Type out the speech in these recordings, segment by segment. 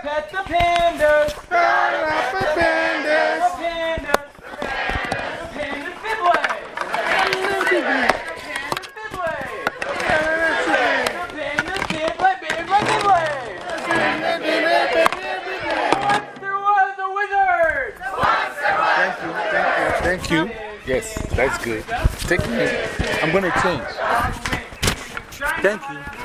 Pet the pandas. Pet the pandas. Pandas. Panda Fidway. Panda Fidway. Panda Fidway. Panda Fidway. Panda Fidway. Monster was a wizard. Thank you. Thank you. Thank you. Yes, that's good. Take me. I'm going to change. Thank you.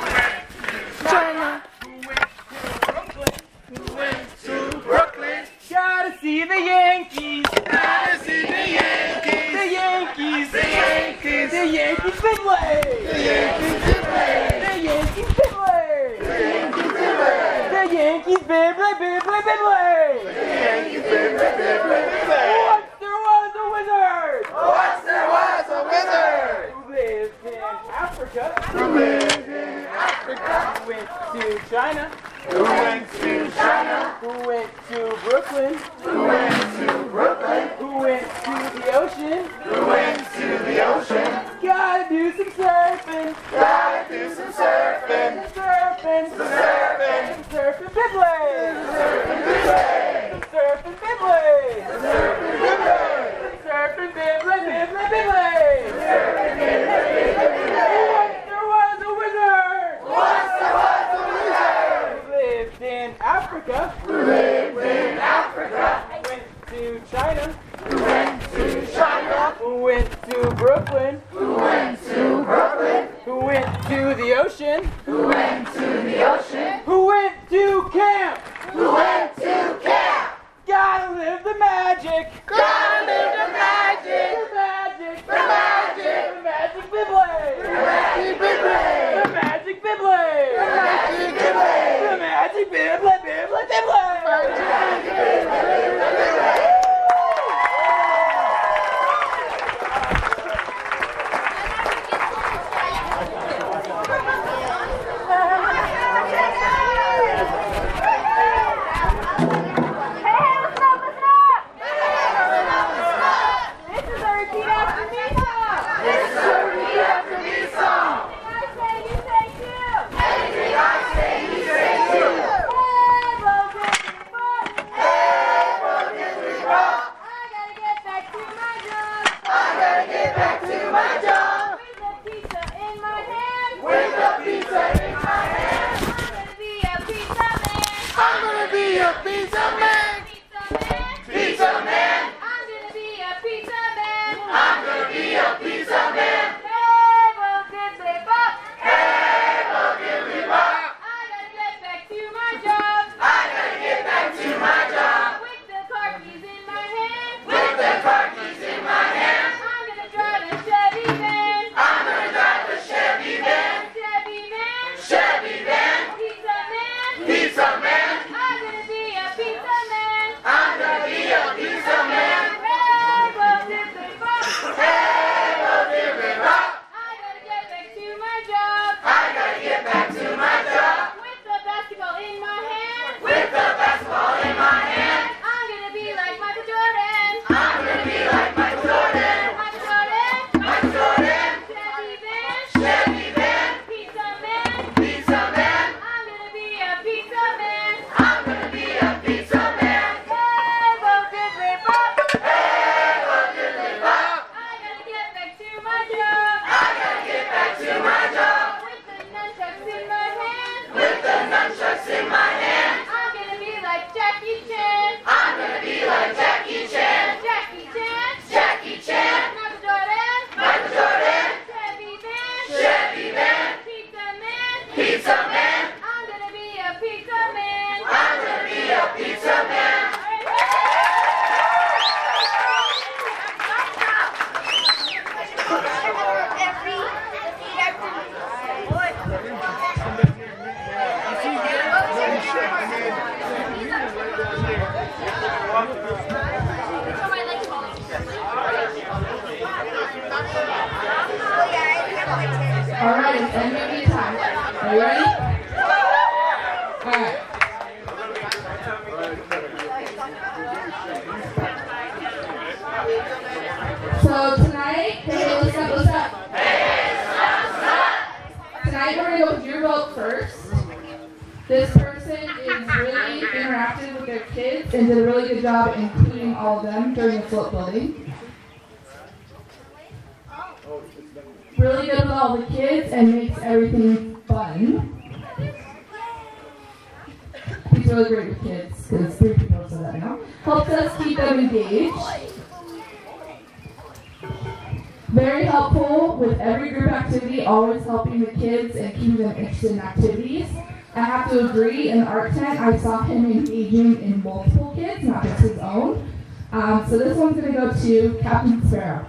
I saw him engaging in multiple kids, not just his own. Um, so this one's going to go to Captain Sparrow.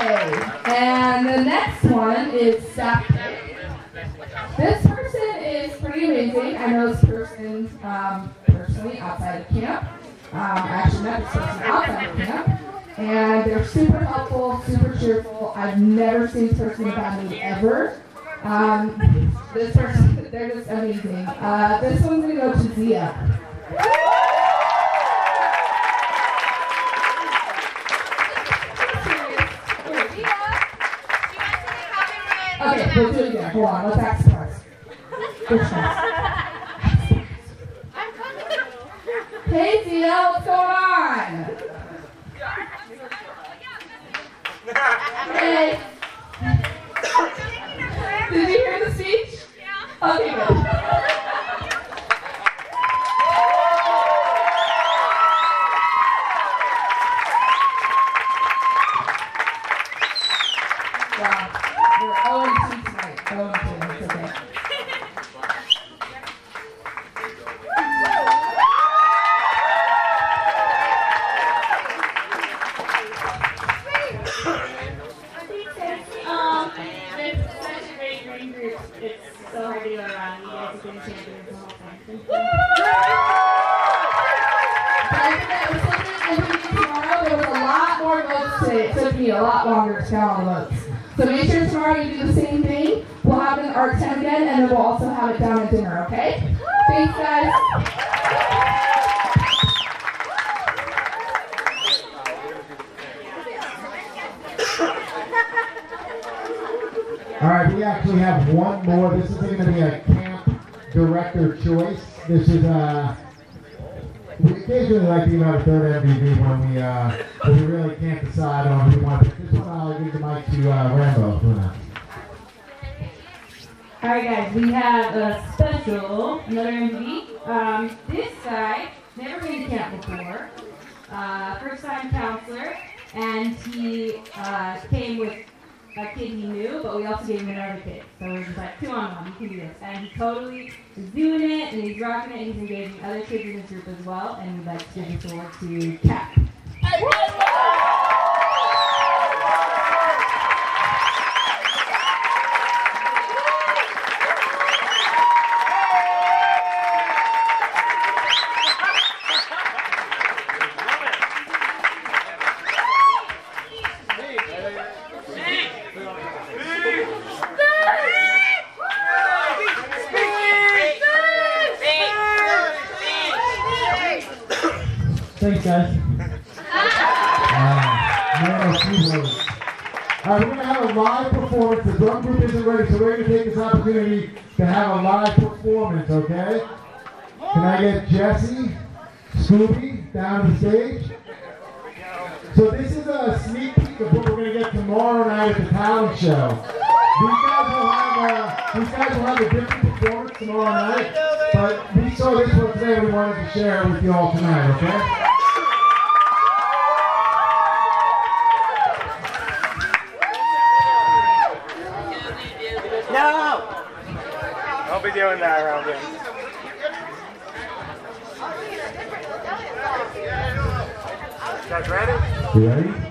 Okay, and the next one is Sap This person is pretty amazing. I know this person um, personally outside of camp. Um, I actually met this person outside of camp. And they're super helpful, super cheerful. I've never seen this person bad mood ever. Um, this person, they're just amazing. Uh, this one's gonna go to Zia. Okay, we'll do it again. Hold on, let's act surprised. Which one? Hey Zia, what's going on? Hey. Did you hear the speech? Yeah. Okay, good. Guy, never been to camp before. Uh, first time counselor, and he uh, came with a kid he knew, but we also gave him another kid. So it was like two on one, you can do this. And he totally is doing it, and he's rocking it, and he's engaging other kids in his group as well, and we'd like to give this award to Cap. Thanks, guys. Uh, no. All right, we're going to have a live performance. The drum group isn't ready, so we're going to take this opportunity to have a live performance, okay? Can I get Jesse, Scooby down to the stage? So this is a sneak peek of what we're going to get tomorrow night at the talent show. These guys will have a, these guys will have a different performance tomorrow night, but we saw this one today and we wanted to share it with you all tonight, okay? Doing that around here. Guys ready? You ready?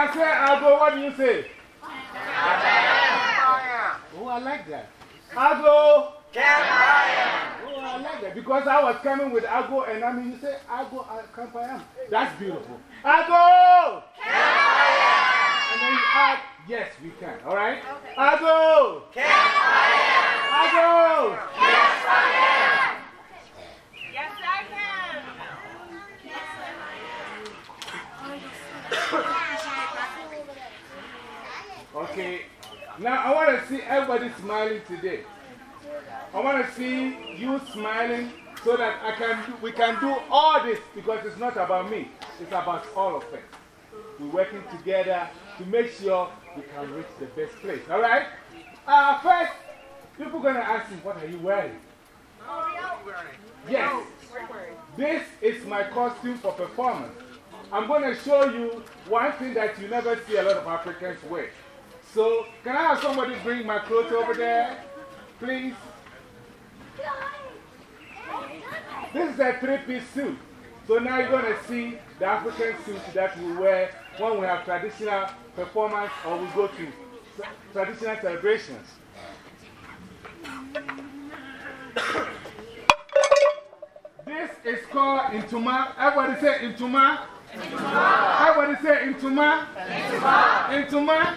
I say I'll go, what do you say? Campfire. Oh, I like that. I'll go. Oh, I like that. Because I was coming with Ago and I mean, you say Ago uh, Campayam. That's beautiful. Ago! And then you add, yes, we can. All right? Ago! Ago! Yes, Now I want to see everybody smiling today. I want to see you smiling so that I can we can do all this because it's not about me, it's about all of us. We're working together to make sure we can reach the best place. All right? Uh, first, people are going to ask me, What are you wearing? Yes. This is my costume for performance. I'm going to show you one thing that you never see a lot of Africans wear. So, can I have somebody bring my clothes over there? Please. This is a three piece suit. So now you're going to see the African suit that we wear when we have traditional performance or we go to traditional celebrations. This is called Intuma. Everybody say Intuma. Everybody say Intuma. Intuma.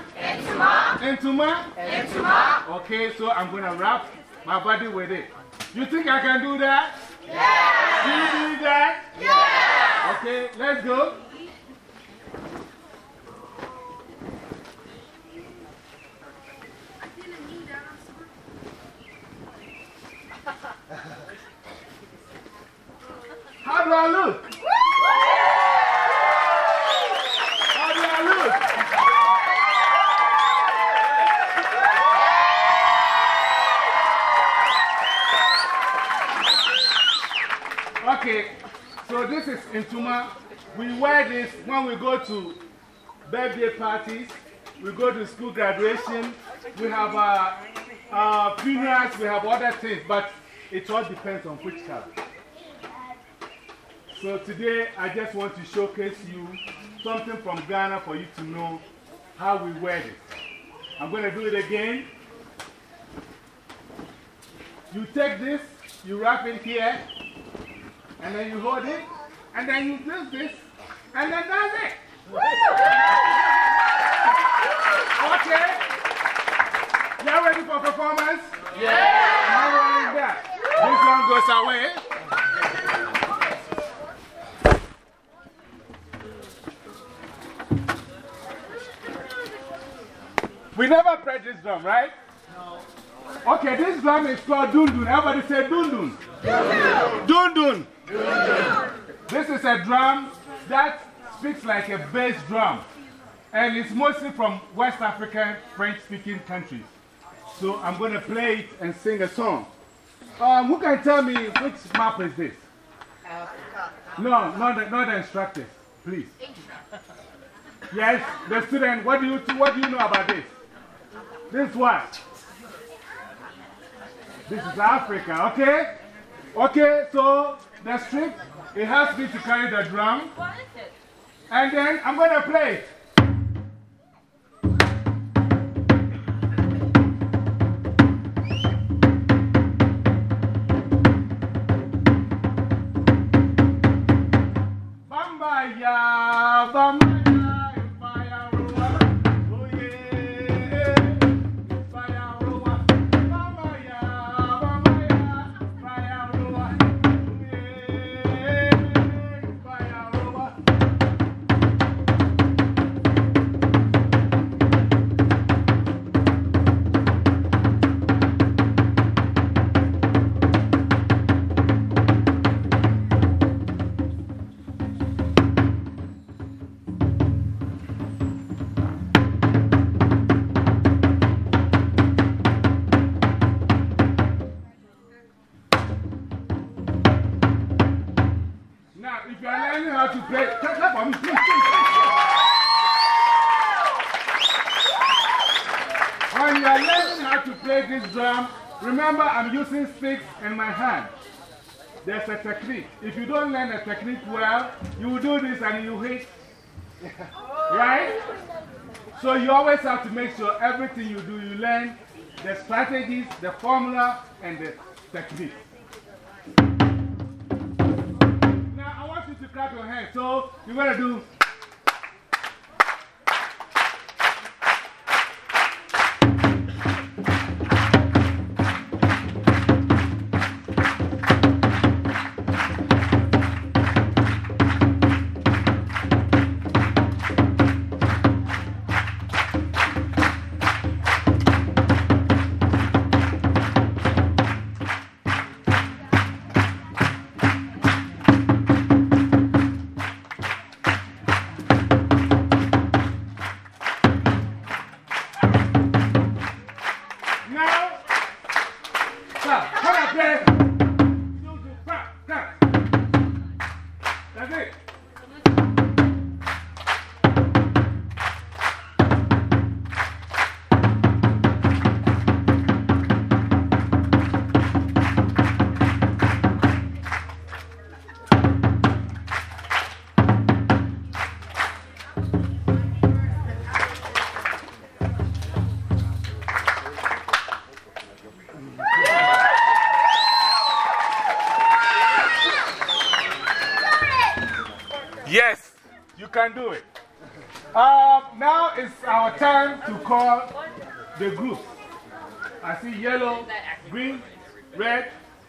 Intuma. Intuma. Okay, so I'm going to wrap my body with it. You think I can do that? Yeah. Do you do that? Yeah. Okay, let's go. How do I look? Is Intuma. We wear this when we go to birthday parties, we go to school graduation, we have uh, uh, funerals, we have other things, but it all depends on which color. So today I just want to showcase you something from Ghana for you to know how we wear this. I'm going to do it again. You take this, you wrap it here, and then you hold it, and then you do this, and then that's it. Okay? Y'all ready for performance? Yeah! How long is that? This one goes away. We never press this drum, right? No. Okay, this drum is called Dundun. Everybody say Dundun. Dundun. Dundun. This is a drum that speaks like a bass drum. And it's mostly from West African French speaking countries. So I'm going to play it and sing a song. Um, who can tell me which map is this? No, not the, not the instructors, please. Yes, the student, what do, you, what do you know about this? This what? This is Africa, okay? Okay, so the strip, it has me to carry the drum. And then I'm going to play it. Bambaya, bambaya, learn the technique well, you will do this and you hit. right? So you always have to make sure everything you do, you learn the strategies, the formula, and the technique. Now, I want you to clap your hands. So, you're going to do.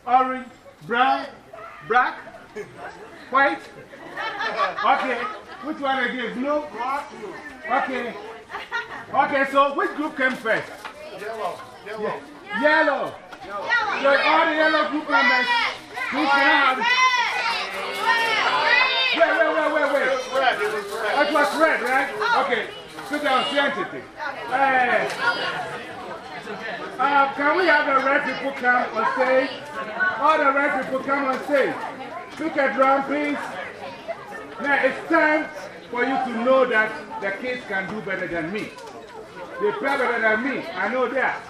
Orange, brown, black, white. Okay, which one again? Blue? Okay. Okay, so which group came first? Yellow. Yellow. Yellow. So all the yellow group members, please can I have Wait, wait, wait, wait, wait. That was red, right? Okay. Sit down, Sientity. Hey. Uh, can we have the red people come on stage? All the red people come on stage. Pick a drum, please. Now it's time for you to know that the kids can do better than me. They play better than me. I know that.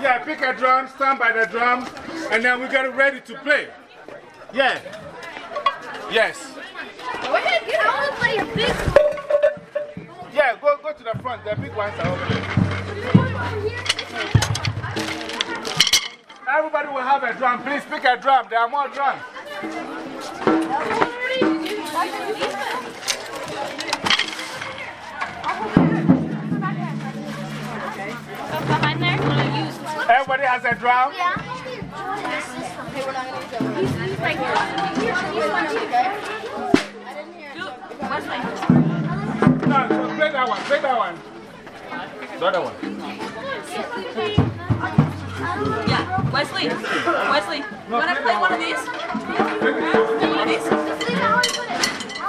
Yeah, pick a drum, stand by the drum, and then we get ready to play. Yeah. Yes. Yeah, go, go to the front. The big ones are over there. Everybody will have a drum. Please pick a drum. There are more drums. Behind there, gonna Everybody has a drum? He's right one of No, play that one. Play that one. The other one. Yeah, Wesley. Wesley, you want to play one of these? One of these?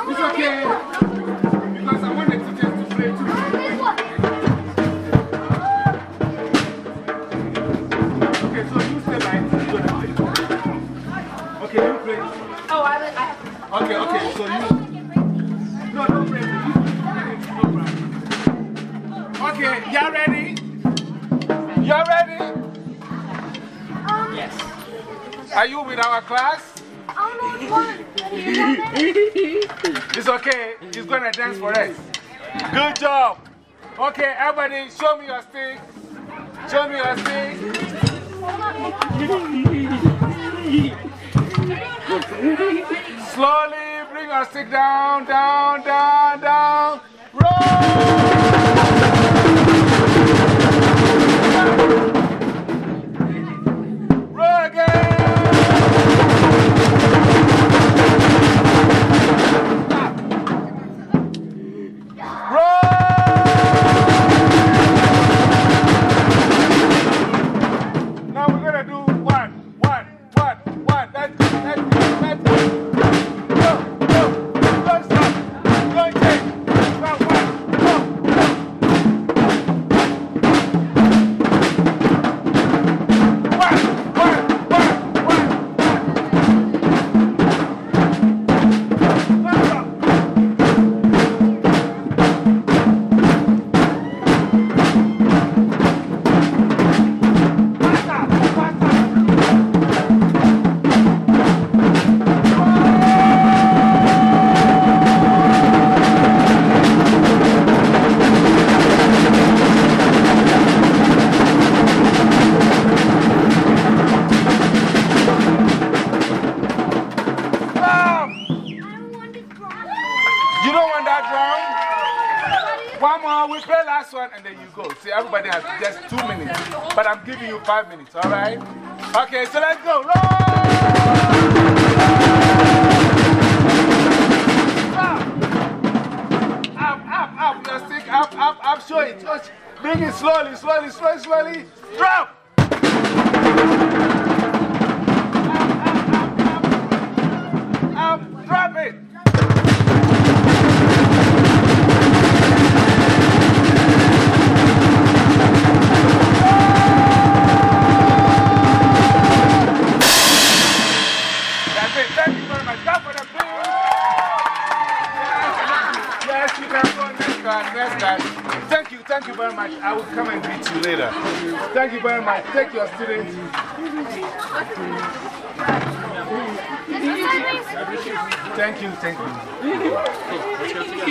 It's okay. With our class? It's okay. He's going to dance for us. Good job. Okay, everybody, show me your stick. Show me your stick. Slowly bring your stick down, down, down, down. Roll! Slowly, slowly, slowly, slowly. Drop! Thank you. Thank you.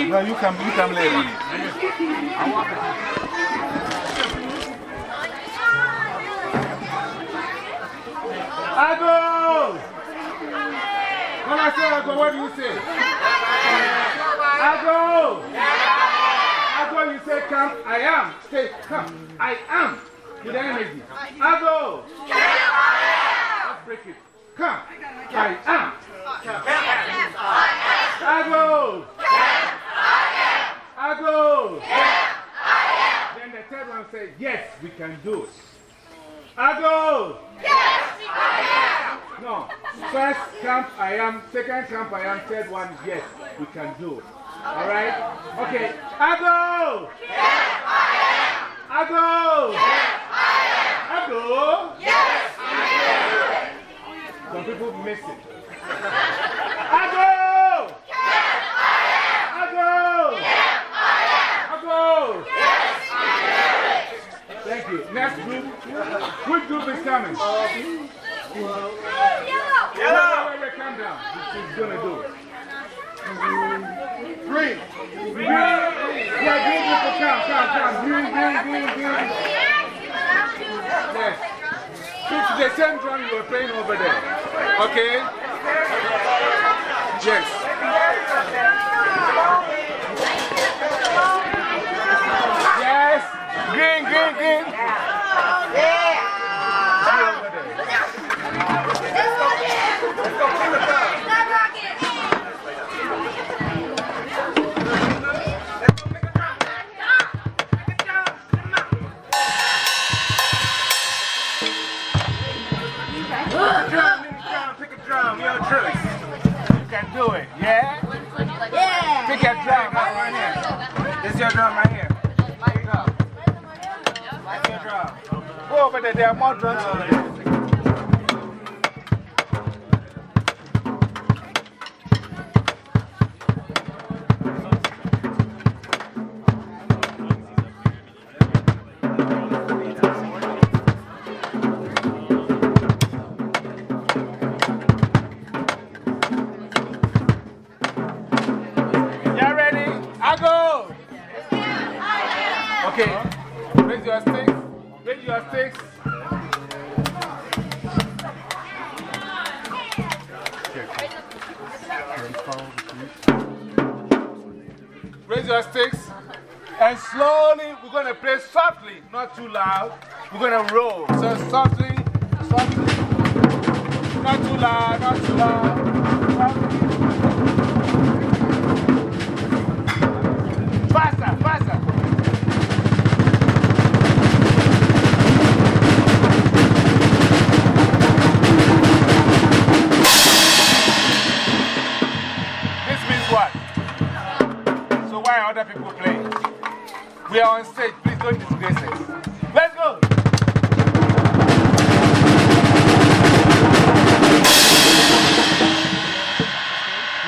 No, you come, you come later. Ago! When I say Ago, what do you say? Ago! Ago, you say come, I am. Say come, I am. With energy. Ago! Let's break it. Come, I am. Ago! Ago! Then the third one says, yes, we can do it. Ago! No. First camp I am, second camp I am, third one, yes, we can do it. Alright? Okay. Ago! Yes, I am! Ago! Yes, I am! Ago! Yes, I am! Some people miss it. Ago! Yes, I am! Ago! Yes, I am! Ago! Yes, I am! Thank you. Next group. Which group is coming? Yellow! Yellow! Wait, wait, wait, calm down. She's to do it. Green. Green. Yeah, green people, come, come, come. Green, green, green, green. Yes. It's the same drum were playing over there. Okay? Yes. Yes. Green, green, green. Yeah. Is your drum right here. Your drum. Go over there, there are more drums over there. too loud. We're gonna roll.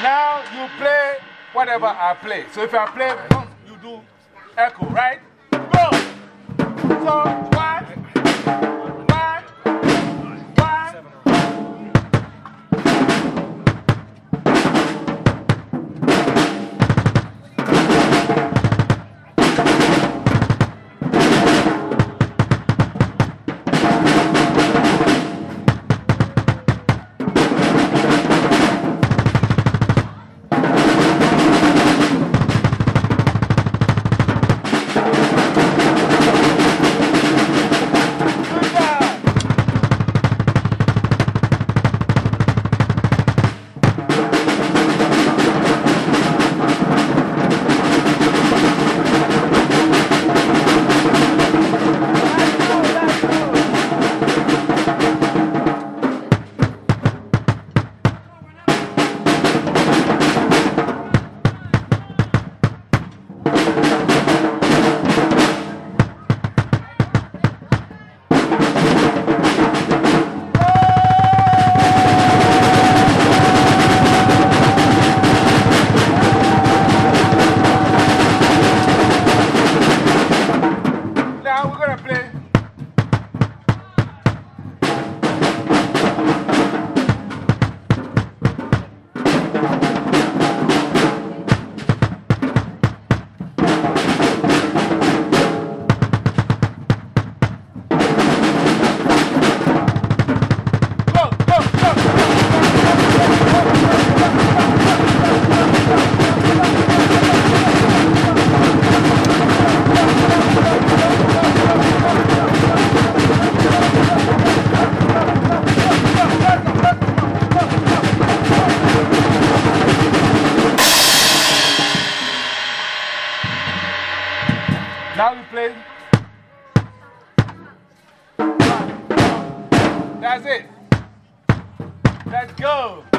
Now you play whatever I play. So if I play, you do echo, right? Go! So That's it. Let's go.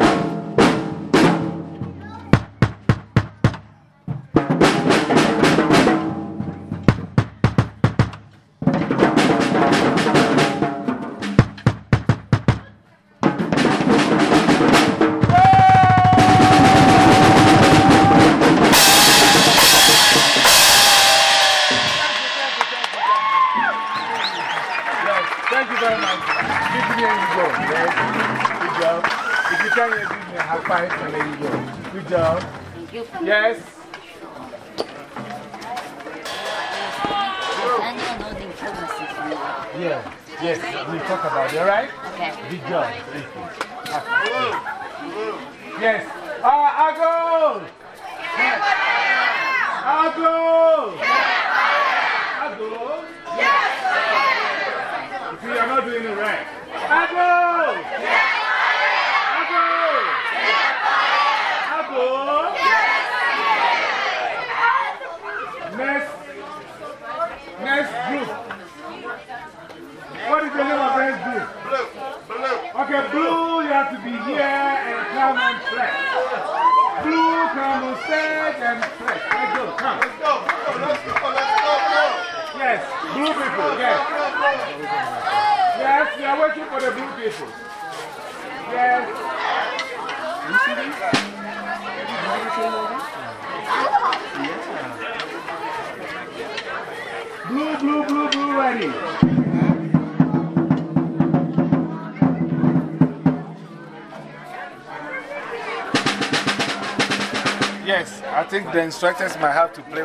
Instructors might have to play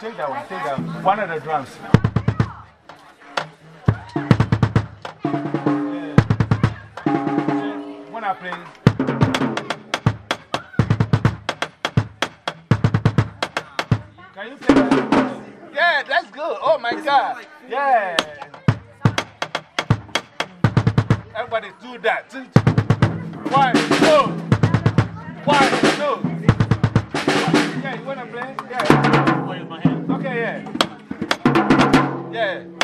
Take that one, take that one. One of the drums. Yeah. When I play, Can you play that? Yeah, that's good. Oh my God. Yeah. Everybody do that. One, two. One, two. Yeah, you want to play? Yeah. Play with my hand. Okay, yeah. Yeah.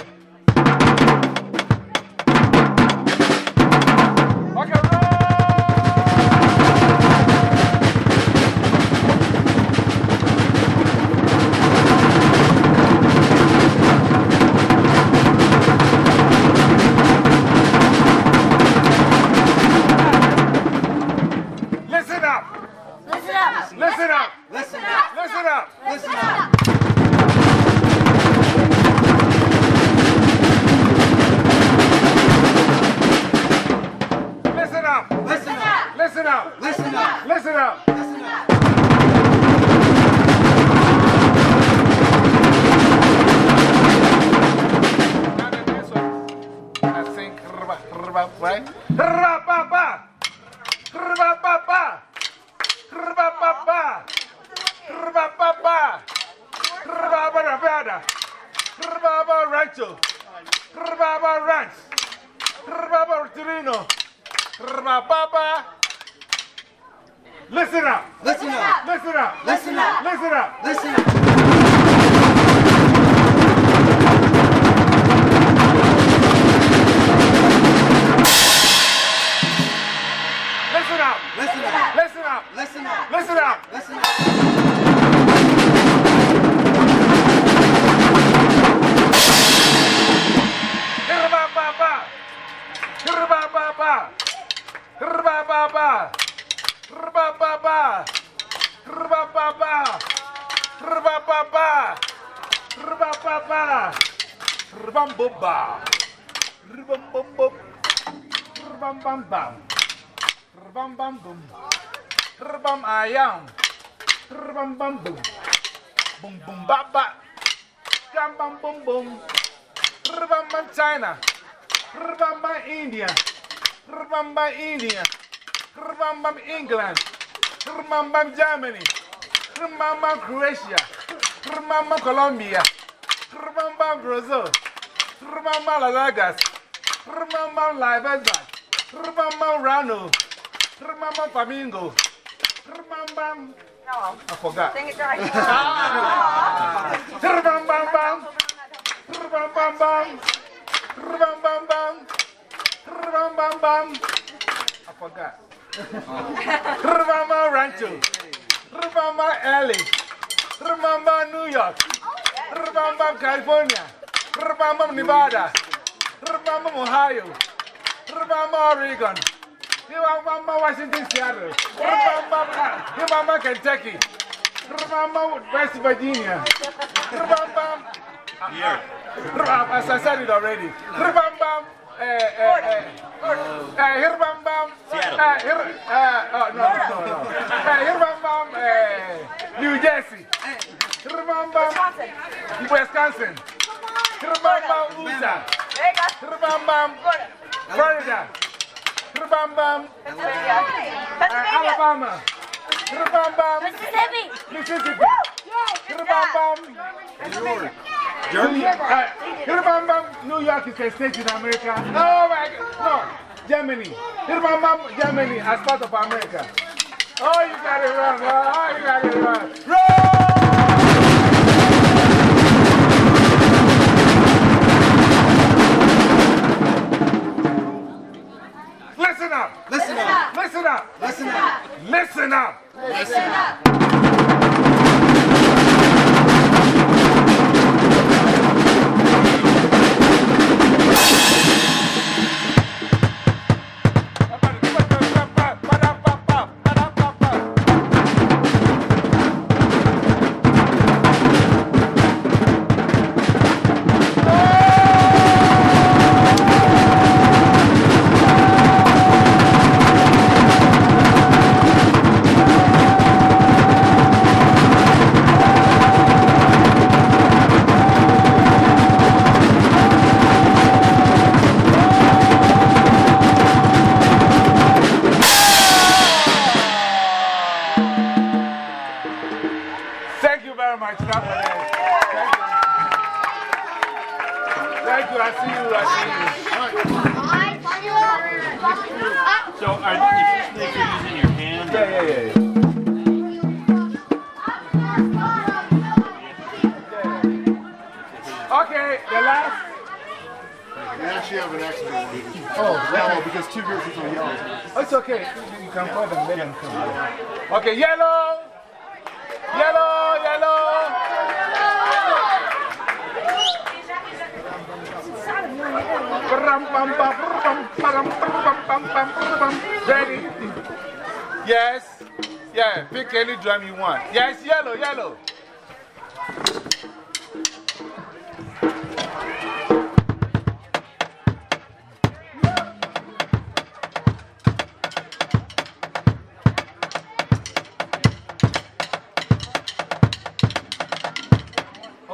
Listen up. Listen up. Listen up. Bum bam bam, Bum bam bum. Terbang ayam. Terbang bambu bambu bung babak. Gambang bum bum. Terbang bang China. Terbang bang India. Terbang bang India. Terbang bang England. Terbang bang Germany. Terbang bang Croatia. Terbang bang Colombia. Terbang bang Brazil. Terbang bang Lagos. Terbang bang Liberia. Terbang bang Rano. Terbang bang Flamingo. bam bam. No. Ah. I forgot. Sing it right. Tr bam bam bam. Bam bam bam. Bam bam bam. Bam bam bam. I forgot. Bam bam Rancho. Bam bam LA. Bam bam New York. Bam bam California. Bam bam Nevada. Bam bam Ohio. Bam bam Oregon. ni mama Washington Seattle, ni mama, Kentucky, ni West Virginia, ni mama. As I said it already. Ribambam. Uh, uh, uh, Hirbambam. Hir, oh, no, no, no. Hirbambam, eh, eh, New Jersey. Hirbambam, Wisconsin. Hirbambam, Utah. Hirbambam, Florida. Hirbambam, Pennsylvania. Pennsylvania. Alabama. Hirbambam, Mississippi. Mississippi. Hirbambam, Pennsylvania. New York. Uh, Hirbambam, New York is a state in America. Oh my God. No, Germany. Hirbambam, Germany as part of America. Oh, you got it wrong. Oh, you got it wrong. Roll! Up. Listen up. Listen up. Listen up. Listen up.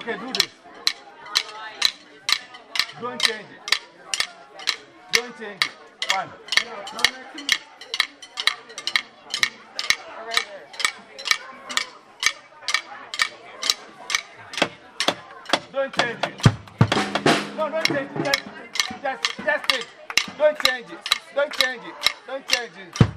Okay, do this. Don't change it. Don't change it. One. Don't change it. No, don't change it. Just, just, just it. Don't change it. Don't change it. Don't change it.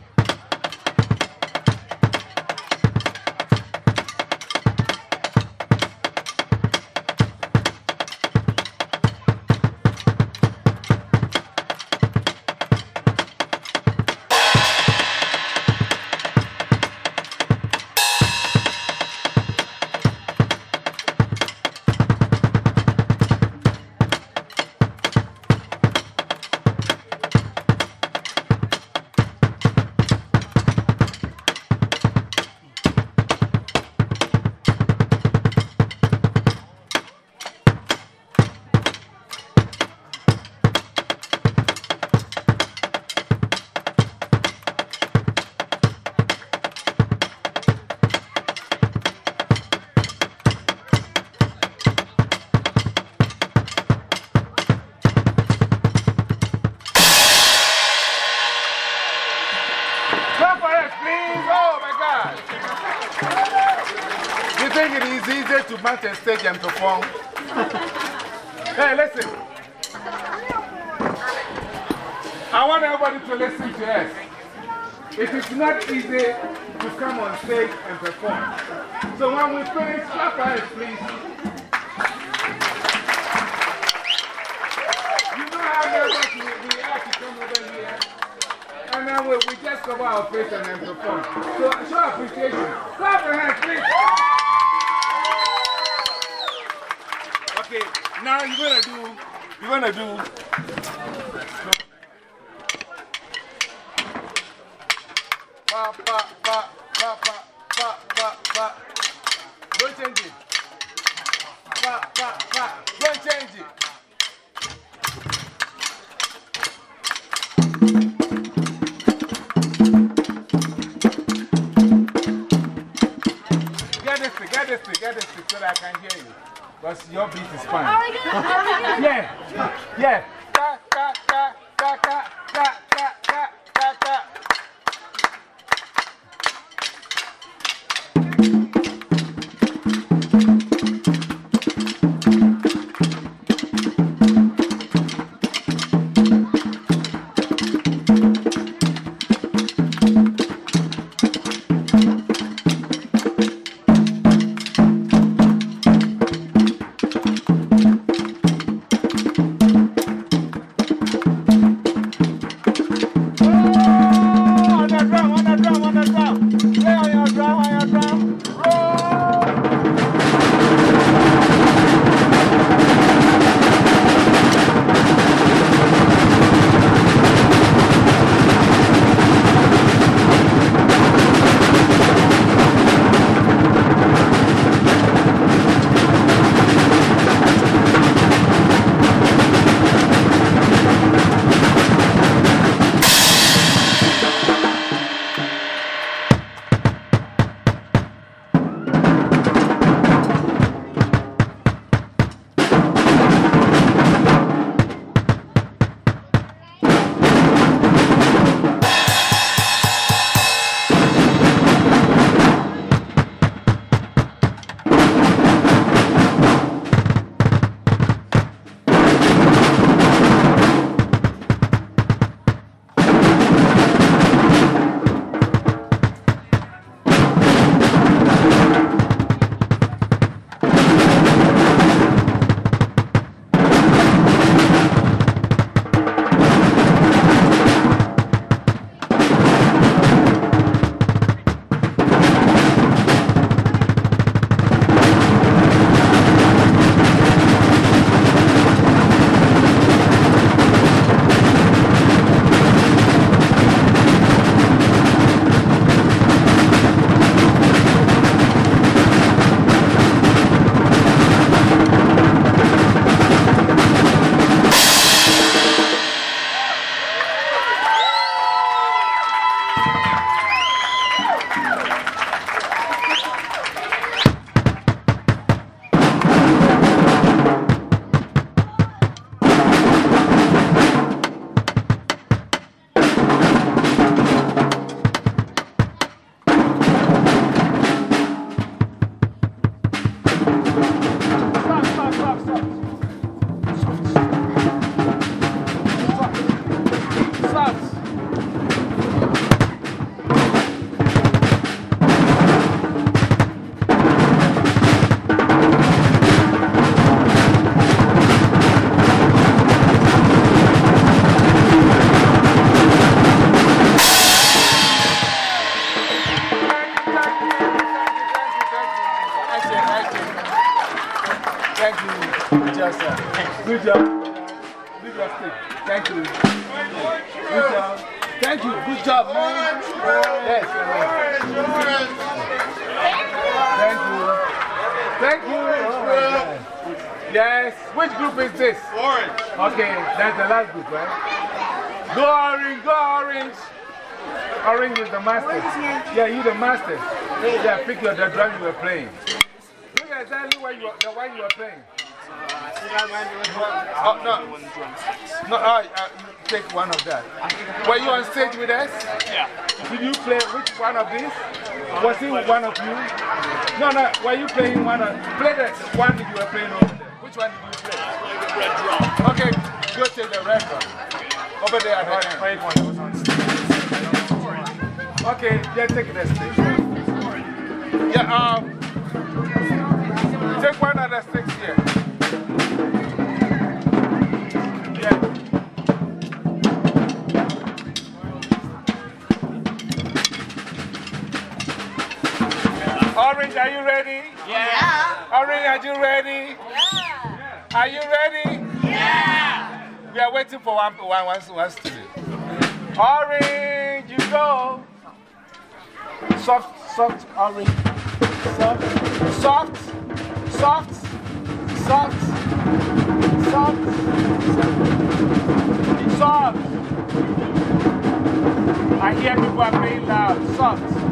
A stage and perform? hey, listen. I want everybody to listen to us. If It is not easy to come on stage and perform. So when we finish, clap us, please. You know how we are to come over here? And then we, we just cover our face and then perform. So show appreciation. Clap your hands, please. Now you're gonna do, you're gonna do. Pa, pa, pa, pa, pa, pa, pa, pa. Don't change it. Pa, pa, pa. Don't change it. Get this get this get this so that I can hear you. That's your beat is fine. Oh yeah. Yeah. Good job. Good job, Steve. Thank you. Good job. Thank you. Good job, man. Yes. Thank you. Thank you. Yes. Which group is this? Orange. Okay, that's the last group, right? Go orange, go orange. Orange is the master. Yeah, you the master. Yeah, pick your, the drum you were playing. Look exactly what you, the one you were playing. Oh, no. No, uh, uh, take one of that. Were you on stage with us? Yeah. Did you play which one of these? Was it one of you? No, no. Were you playing one of Play the one that you were playing over there. Which one did you play? the red drum. Okay, go take the red drum. Over there at the end. Played one that was on stage. Okay, yeah, take the stage. Yeah, um, take one of the sticks here. You ready? Yeah. Orange, are you ready? Yeah. Are you ready? Yeah. We are waiting for one, one, one, one student. Orange, you go. Soft, soft, orange. Soft, soft, soft, soft, soft, soft. I hear people are playing loud. Soft.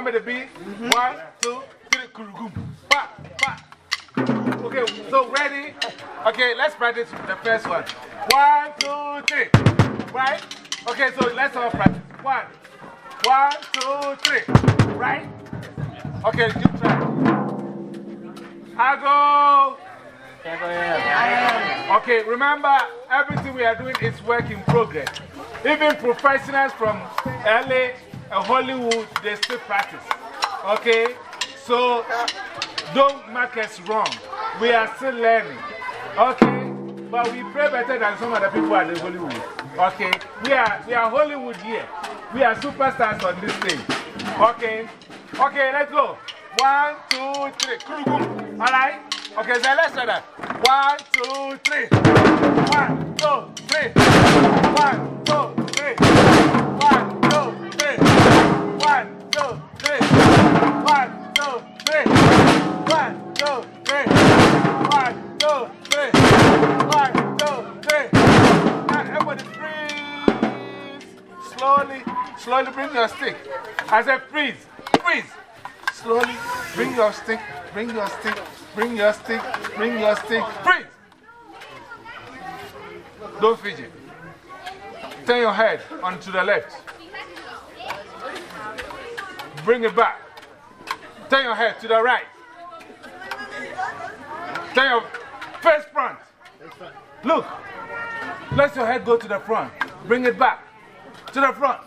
Remember the beat? One, two, three, kurugum. Ba, ba. Okay, so ready? Okay, let's practice the first one. One, two, three. Right? Okay, so let's all practice. One, one, two, three. Right? Okay, you try. I go. Okay, remember, everything we are doing is work in progress. Even professionals from LA and Hollywood, they still practice. Okay? So, don't mark us wrong. We are still learning. Okay? But we pray better than some of the people at the Hollywood. Okay? We are, we are Hollywood here. We are superstars on this stage. Okay? Okay, let's go. One, two, three. Alright? Okay, so let's try that. One, two, three. One, two, three. One, two, three. Now everybody freeze. Slowly, slowly bring your stick. I said freeze, freeze. Slowly bring your stick, bring your stick, bring your stick, bring your stick. Freeze. Don't fidget. Turn your head onto the left. Bring it back. Turn your head to the right. Turn your face front. Look. Let your head go to the front. Bring it back. To the front.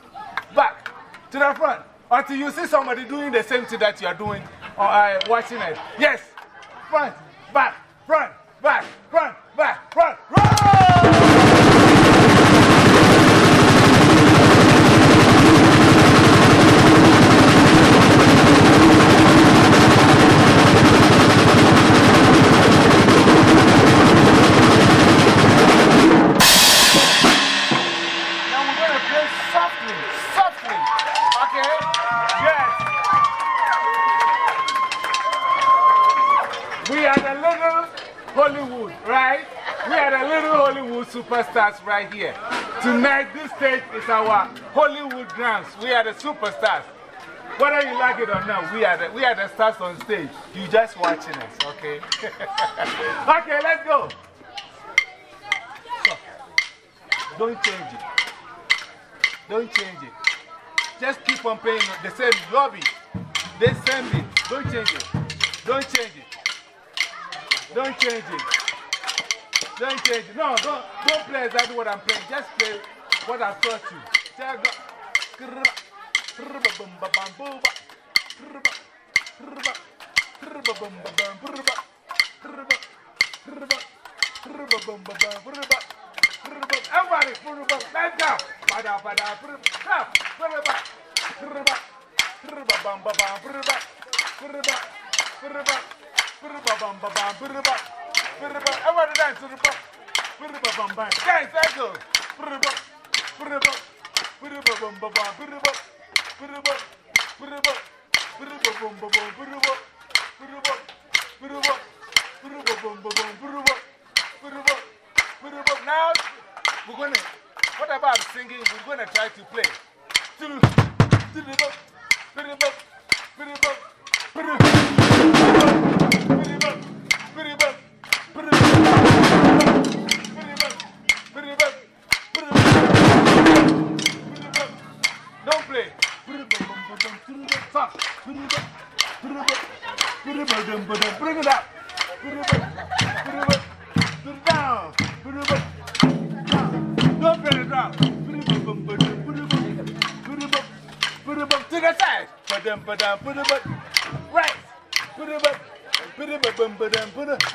Back. To the front. Until you see somebody doing the same thing that you are doing or watch watching it. Yes. Front. Back. Front. Back. superstars right here. Tonight, this stage is our Hollywood dance. We are the superstars. Whether you like it or not, we are the, we are the stars on stage. You're just watching us, okay? okay, let's go. Don't change it. Don't change it. Just keep on playing the same lobby. They send it. Don't change it. Don't change it. Don't change it. Don't change. No, don't, don't play exactly what I'm playing. Just play what I taught you. Tell Everybody, let's go. Bada, bada, stop. Bada, bada, bada, bada, bada, Piriba, ever dance to the book. Dance, echo. Piriba, Now, we're gonna, what about singing? We're gonna try to play. Ba-dum.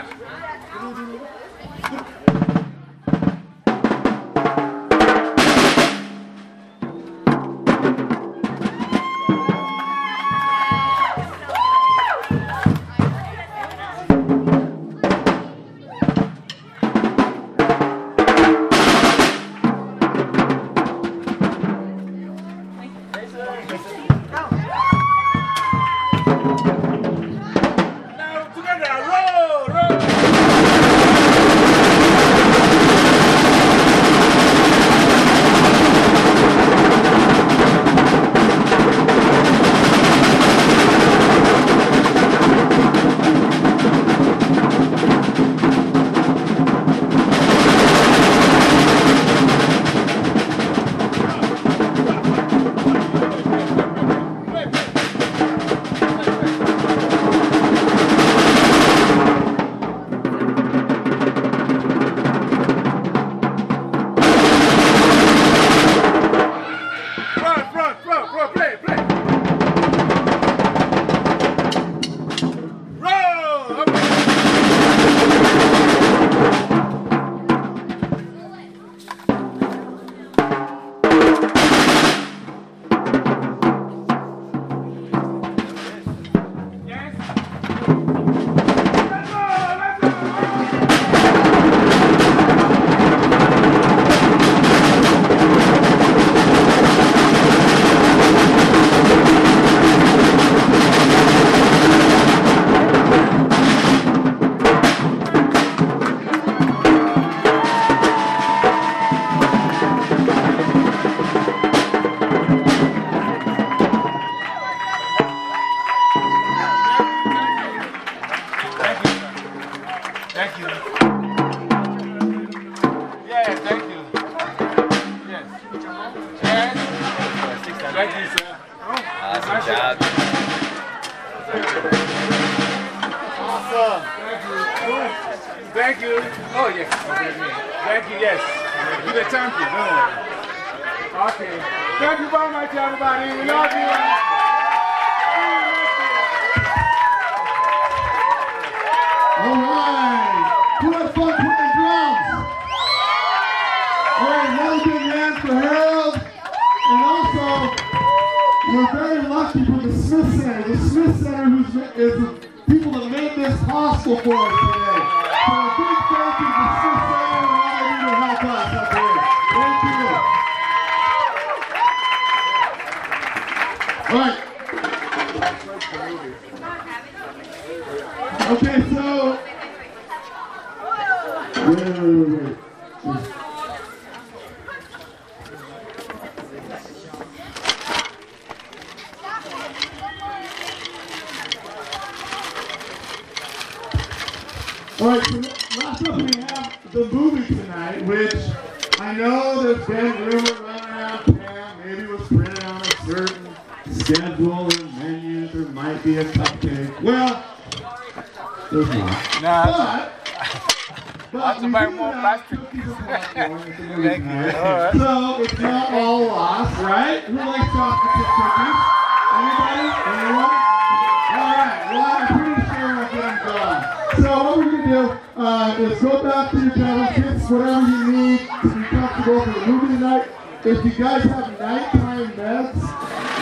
い。Right. Okay, so. Wait, wait, wait. All right, so last up we have the movie tonight, which I know there's been rumor running around town. Maybe it was printed on a certain schedule or menu. There might be a cupcake. Well, there's not. Nah. But, to we buy do more have plastic. cookies and popcorn at the movie Thank you. tonight. All right. So it's not all lost, right? Who likes chocolate chip cookies? Anybody? Anyone? All right. Well, I'm pretty sure them gone. So what we're do uh, is go back to your tablets, get whatever you need to be comfortable for the movie tonight. If you guys have nighttime meds,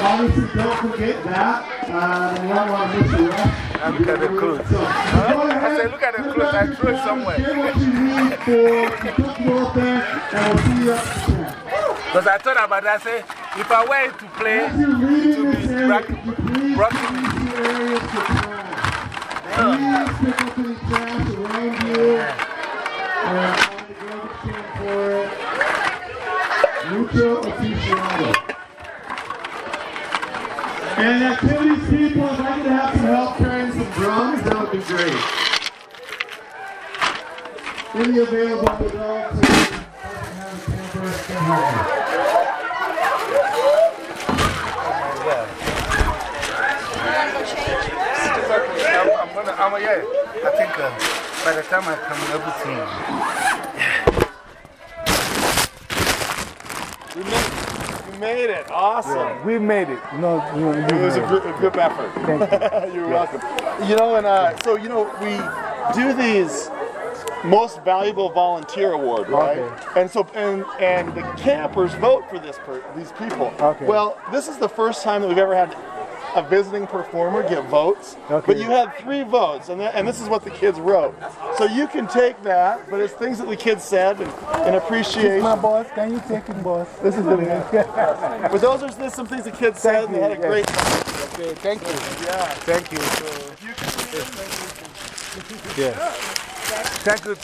obviously don't forget that. Uh, you don't want to miss the rest. Now look at the clothes. So, Huh? go ahead, I said, look at the clothes. I threw it somewhere. Get what you need for to there, and we'll see you up there. Because I thought about that. I said, if I were to play, As you're leaving to this be area, could you please rock, please the areas for trash? Please pick up any trash around you and find the garbage can for it. Mucho aficionado. And activities people, if I could have some help carrying some drums, that would be great. Any available adults who have a camper. I'm, gonna, I'm, yeah, I think uh, by the time I come, everything. We made it. Awesome. We made it. No, no, It was a, gr- a group effort. Thank you. You're welcome. You know, and uh, so, you know, we do these most valuable volunteer award, right? Okay. And so, and, and the campers vote for this per, these people. Okay. Well, this is the first time that we've ever had a visiting performer get votes. Okay. But you had three votes, and, that, and this is what the kids wrote. So you can take that, but it's things that the kids said and, and appreciation. My boss, can you take it, boss? This is the But those are just some things the kids said, and they had a you, great time. Okay, thank you. Yeah. Thank you. So, yeah. Thank you.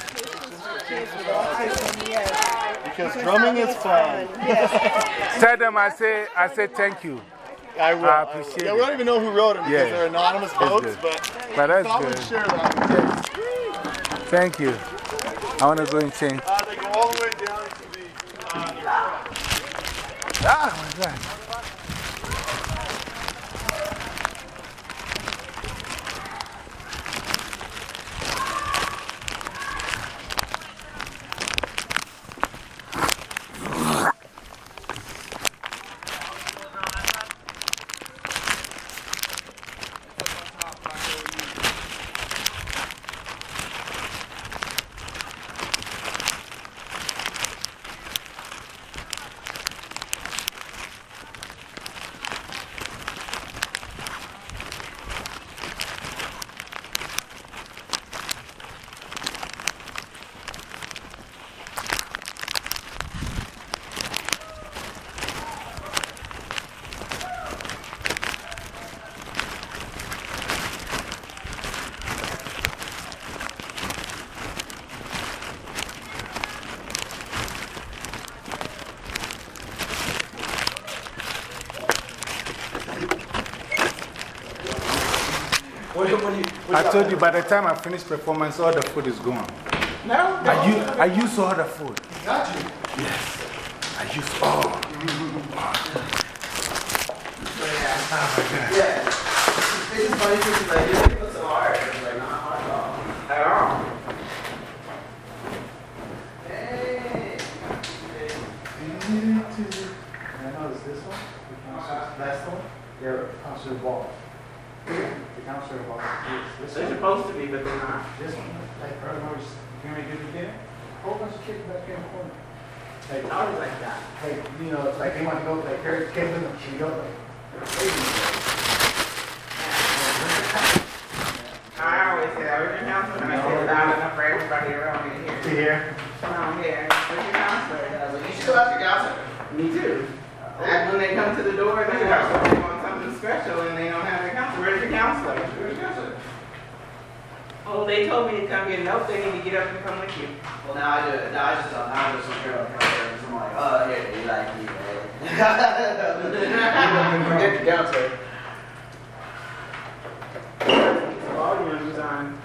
Because drumming is fun. Tell them I say, I say thank you. I will. I will. appreciate Yeah, we don't even know who wrote them because Yeah. they're anonymous That's votes, good. but, But that's thought good. we'd share that. Yes. Thank you. I want to go and change. Uh, they go all the way down to the. Uh, Ah, my God. I told you by the time I finish performance, all the food is gone. No, I use, I use all the food. Got you. Yes. I You, oh. Yeah. It's funny because like, you think it's so hard. It's like not hard at all. At all. Hey. I noticed this one, the counselor's, last one, yeah, counselor ball. The counselor ball. This They're one, supposed to be, but they're not. this one, like, I was getting ready to do the dinner, whole bunch of kids back here in the corner. Like, It's always like that. like, you know, it's like they want to go, like, their kids in them, she go, like, I always say that. Where's your counselor? And I say it loud enough for everybody around me to hear. to hear. Oh, around here. Where's your counselor? And I was like, you should ask your counselor. Me too. And when they come to the door, they want they want something special and they don't have their counselor. Where's your counselor? Where's your counselor? Oh, they told me to come get nope, they need to get up and come with you. Well, now I do it. Now I just don't. Now I just don't care about counselors. I'm like, oh, yeah, you like me, man. Forget the counselor. Volumes on.